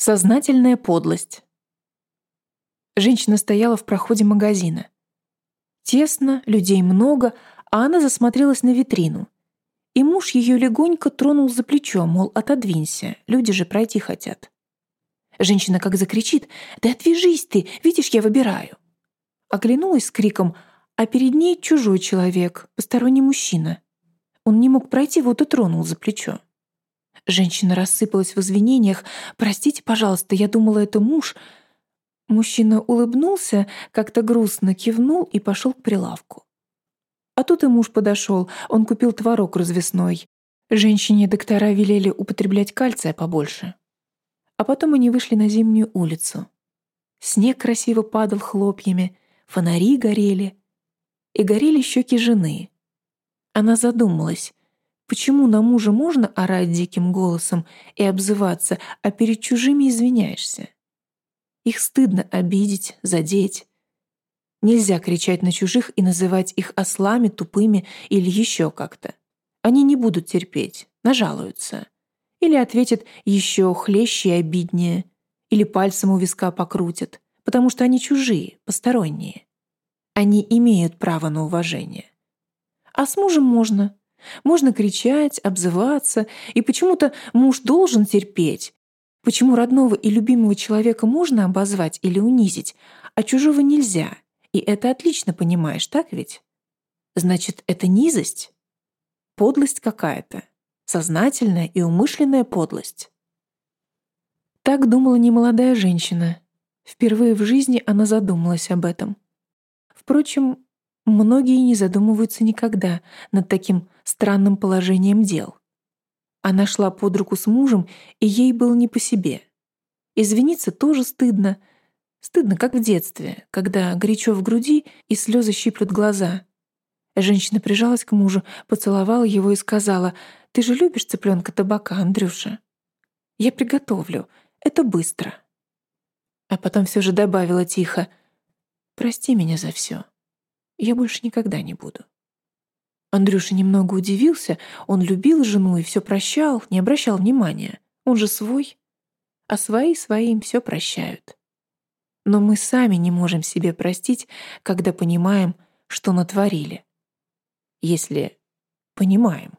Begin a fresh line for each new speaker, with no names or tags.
Сознательная подлость. Женщина стояла в проходе магазина. Тесно, людей много, а она засмотрелась на витрину. И муж ее легонько тронул за плечо, мол, отодвинься, люди же пройти хотят. Женщина как закричит «Да отвяжись ты, видишь, я выбираю». Оглянулась с криком, а перед ней чужой человек, посторонний мужчина. Он не мог пройти, вот и тронул за плечо. Женщина рассыпалась в извинениях. «Простите, пожалуйста, я думала, это муж». Мужчина улыбнулся, как-то грустно кивнул и пошел к прилавку. А тут и муж подошел, он купил творог развесной. Женщине доктора велели употреблять кальция побольше. А потом они вышли на зимнюю улицу. Снег красиво падал хлопьями, фонари горели. И горели щеки жены. Она задумалась, Почему на мужа можно орать диким голосом и обзываться, а перед чужими извиняешься? Их стыдно обидеть, задеть. Нельзя кричать на чужих и называть их ослами, тупыми или еще как-то. Они не будут терпеть, нажалуются. Или ответят еще хлеще и обиднее. Или пальцем у виска покрутят, потому что они чужие, посторонние. Они имеют право на уважение. А с мужем можно, можно кричать, обзываться, и почему-то муж должен терпеть. Почему родного и любимого человека можно обозвать или унизить, а чужого нельзя? И это отлично понимаешь, так ведь? Значит, это низость? Подлость какая-то. Сознательная и умышленная подлость. Так думала немолодая женщина. Впервые в жизни она задумалась об этом. Впрочем, Многие не задумываются никогда над таким странным положением дел. Она шла под руку с мужем, и ей было не по себе. Извиниться тоже стыдно. Стыдно, как в детстве, когда горячо в груди и слезы щиплют глаза. Женщина прижалась к мужу, поцеловала его и сказала, «Ты же любишь цыпленка табака, Андрюша?» «Я приготовлю. Это быстро». А потом все же добавила тихо, «Прости меня за все я больше никогда не буду. Андрюша немного удивился, он любил жену и все прощал, не обращал внимания. Он же свой. А свои своим все прощают. Но мы сами не можем себе простить, когда понимаем, что натворили. Если понимаем.